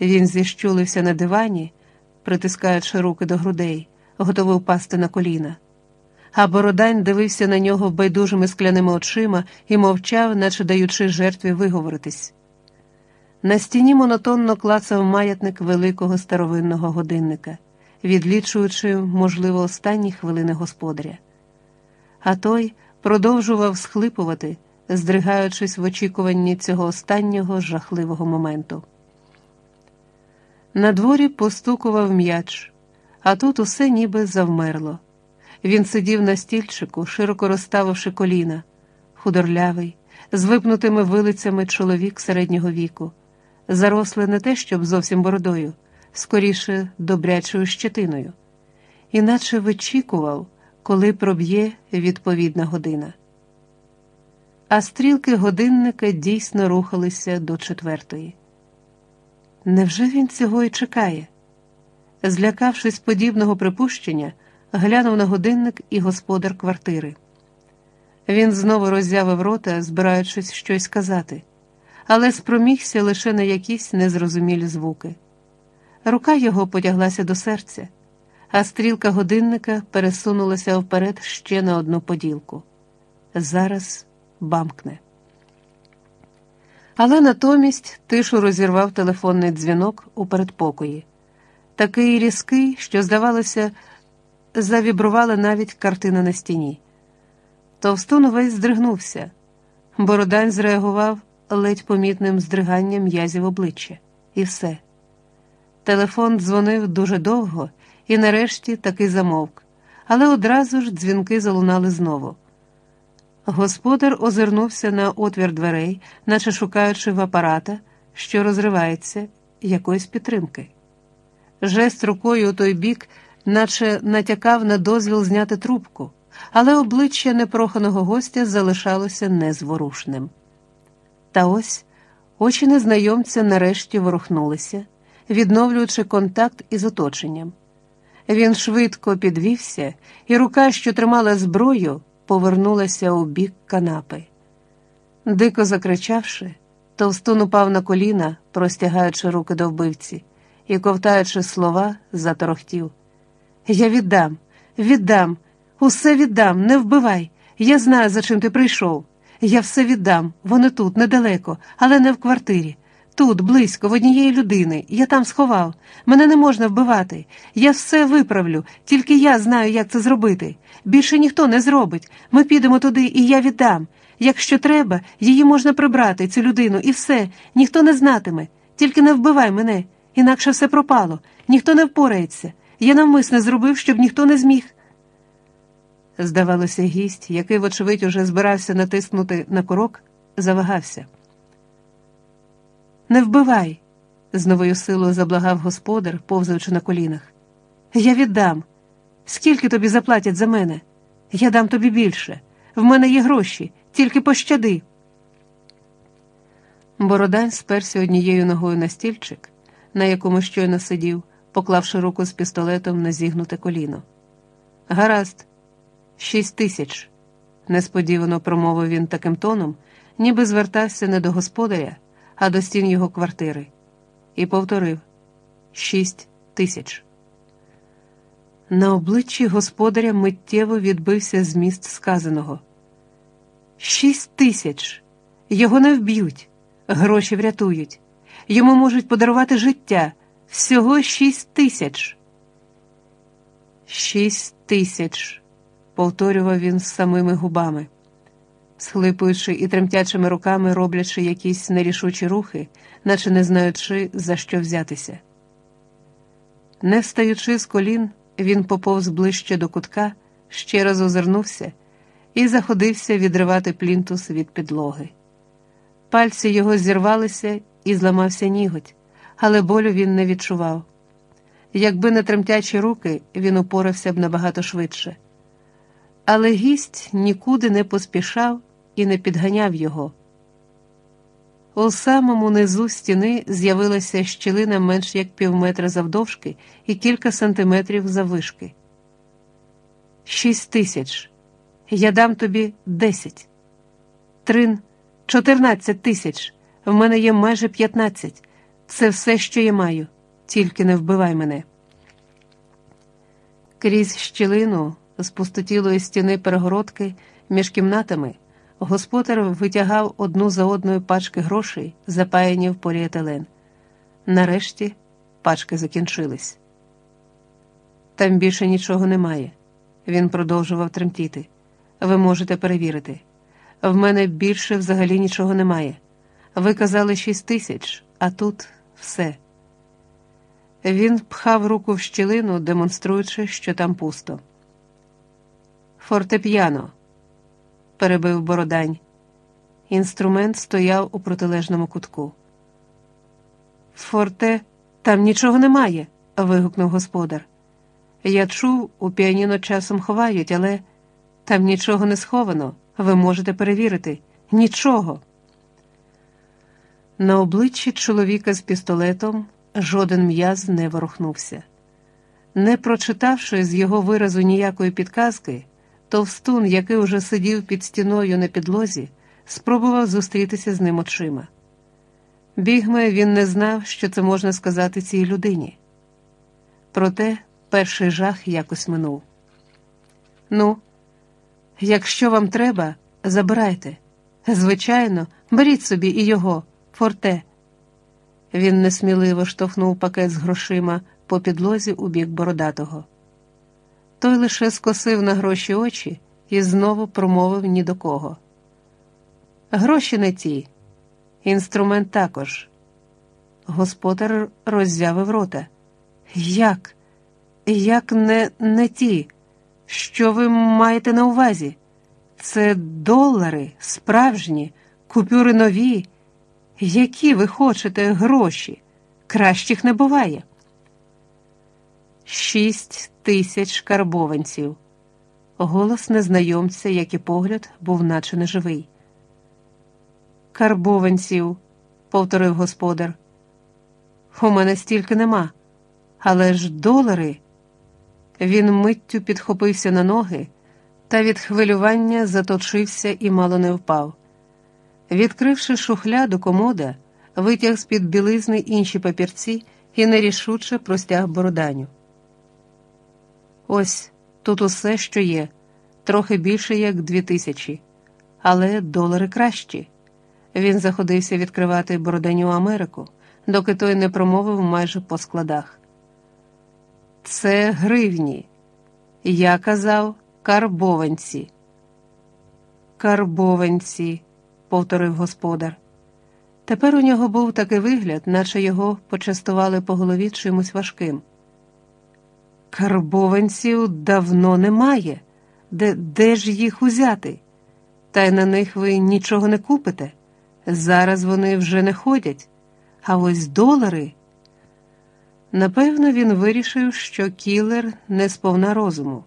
Він зіщулився на дивані, притискаючи руки до грудей, готовий впасти на коліна. А Бородань дивився на нього байдужими скляними очима і мовчав, наче даючи жертві виговоритись. На стіні монотонно клацав маятник великого старовинного годинника, відлічуючи, можливо, останні хвилини господаря. А той продовжував схлипувати, здригаючись в очікуванні цього останнього жахливого моменту. На дворі постукував м'яч, а тут усе ніби завмерло. Він сидів на стільчику, широко розставивши коліна, худорлявий, з випнутими вилицями чоловік середнього віку, зарослий не те, щоб зовсім бородою, скоріше добрячою щетиною, іначе вичікував, коли проб'є відповідна година. А стрілки годинника дійсно рухалися до четвертої. Невже він цього і чекає? Злякавшись подібного припущення, глянув на годинник і господар квартири. Він знову роззявив рота, збираючись щось сказати, але спромігся лише на якісь незрозумілі звуки. Рука його потяглася до серця, а стрілка годинника пересунулася вперед ще на одну поділку. Зараз бамкне. Але натомість тишу розірвав телефонний дзвінок у передпокої, такий різкий, що, здавалося, завібрувала навіть картина на стіні. Товстун увесь здригнувся. Бородань зреагував ледь помітним здриганням м'язів обличчя, і все. Телефон дзвонив дуже довго і нарешті таки замовк, але одразу ж дзвінки залунали знову. Господар озирнувся на отвір дверей, наче шукаючи в апарата, що розривається, якоїсь підтримки. Жест рукою у той бік, наче натякав на дозвіл зняти трубку, але обличчя непроханого гостя залишалося незворушним. Та ось очі незнайомця нарешті ворухнулися, відновлюючи контакт із оточенням. Він швидко підвівся, і рука, що тримала зброю, повернулася у бік канапи. Дико закричавши, Товстун упав на коліна, простягаючи руки до вбивці, і, ковтаючи слова, заторохтів. Я віддам, віддам, усе віддам, не вбивай. Я знаю, за чим ти прийшов. Я все віддам, вони тут, недалеко, але не в квартирі. Тут, близько, в однієї людини, я там сховав. Мене не можна вбивати. Я все виправлю, тільки я знаю, як це зробити. Більше ніхто не зробить. Ми підемо туди, і я віддам. Якщо треба, її можна прибрати, цю людину, і все, ніхто не знатиме. Тільки не вбивай мене, інакше все пропало, ніхто не впорається. Я навмисне зробив, щоб ніхто не зміг. Здавалося, гість, який, вочевидь, уже збирався натиснути на курок, завагався. Не вбивай, з новою силою заблагав господар, повзаючи на колінах. Я віддам. Скільки тобі заплатять за мене? Я дам тобі більше. В мене є гроші, тільки пощади. Бородань сперся однією ногою на стільчик, на якому щойно сидів, поклавши руку з пістолетом на зігнуте коліно. Гаразд, шість тисяч, несподівано промовив він таким тоном, ніби звертався не до господаря а до стін його квартири, і повторив шість тисяч. На обличчі господаря миттєво відбився зміст сказаного. Шість тисяч. Його не вб'ють, гроші врятують. Йому можуть подарувати життя всього шість тисяч. Шість тисяч, повторював він самими губами схлипуючи і тремтячими руками роблячи якісь нерішучі рухи, наче не знаючи, за що взятися. Не встаючи з колін, він поповз ближче до кутка, ще раз озирнувся і заходився відривати плінтус від підлоги. Пальці його зірвалися і зламався ніготь, але болю він не відчував. Якби не тремтячі руки, він упорався б набагато швидше. Але гість нікуди не поспішав і не підганяв його. У самому низу стіни з'явилася щілина менш як півметра завдовжки і кілька сантиметрів заввишки. Шість тисяч. Я дам тобі десять. Трин чотирнадцять тисяч. В мене є майже п'ятнадцять. Це все, що я маю, тільки не вбивай мене. Крізь щілину з пустотілої стіни перегородки між кімнатами господар витягав одну за одною пачки грошей, запаяні в поліетилен. Нарешті пачки закінчились. Там більше нічого немає. Він продовжував тремтіти. Ви можете перевірити. В мене більше взагалі нічого немає. Ви казали шість тисяч, а тут все. Він пхав руку в щілину, демонструючи, що там пусто. Фортеп'яно, перебив Бородань. Інструмент стояв у протилежному кутку. Форте, там нічого немає. вигукнув господар. Я чув, у піаніно часом ховають, але там нічого не сховано. Ви можете перевірити. Нічого. На обличчі чоловіка з пістолетом жоден м'яз не ворухнувся. Не прочитавши з його виразу ніякої підказки, товстун, який уже сидів під стіною на підлозі, спробував зустрітися з ним очима. Бігме він не знав, що це можна сказати цій людині. Проте перший жах якось минув. Ну, якщо вам треба, забирайте. Звичайно, беріть собі і його, форте. Він несміливо штовхнув пакет з грошима по підлозі у бік бородатого. Той лише скосив на гроші очі і знову промовив ні до кого. Гроші не ті, інструмент також. Господар роззявив рота. Як? Як не, не ті? Що ви маєте на увазі? Це долари, справжні, купюри нові. Які ви хочете гроші? Кращих не буває. Шість тисяч карбованців. Голос незнайомця, як і погляд, був наче неживий. Карбованців, повторив господар. У мене стільки нема, але ж долари. Він миттю підхопився на ноги та від хвилювання заточився і мало не впав. Відкривши шухляду комода, витяг з під білизни інші папірці і нерішуче простяг бороданю. Ось тут усе, що є, трохи більше як дві тисячі, але долари кращі. Він заходився відкривати бороданю Америку, доки той не промовив майже по складах. Це гривні. Я казав карбованці. Карбованці, повторив господар. Тепер у нього був такий вигляд, наче його почастували по голові чимось важким. Карбованців давно немає. Де, де ж їх узяти? Та й на них ви нічого не купите. Зараз вони вже не ходять, а ось долари. Напевно, він вирішив, що кілер не сповна розуму.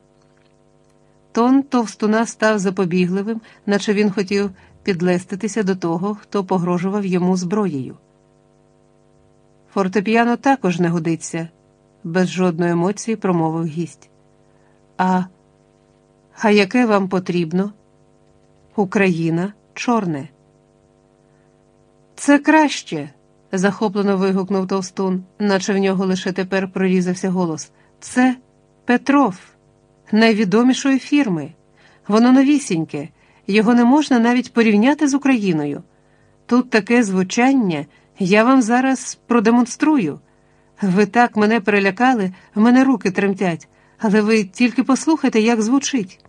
Тон товстуна став запобігливим, наче він хотів підлеститися до того, хто погрожував йому зброєю. Фортепіано також не годиться, без жодної емоції промовив гість. А, а яке вам потрібно? Україна чорне. Це краще захоплено вигукнув товстун, наче в нього лише тепер прорізався голос. Це Петров, найвідомішої фірми. Воно новісіньке, його не можна навіть порівняти з Україною. Тут таке звучання, я вам зараз продемонструю. Ви так мене перелякали, в мене руки тремтять, але ви тільки послухайте, як звучить.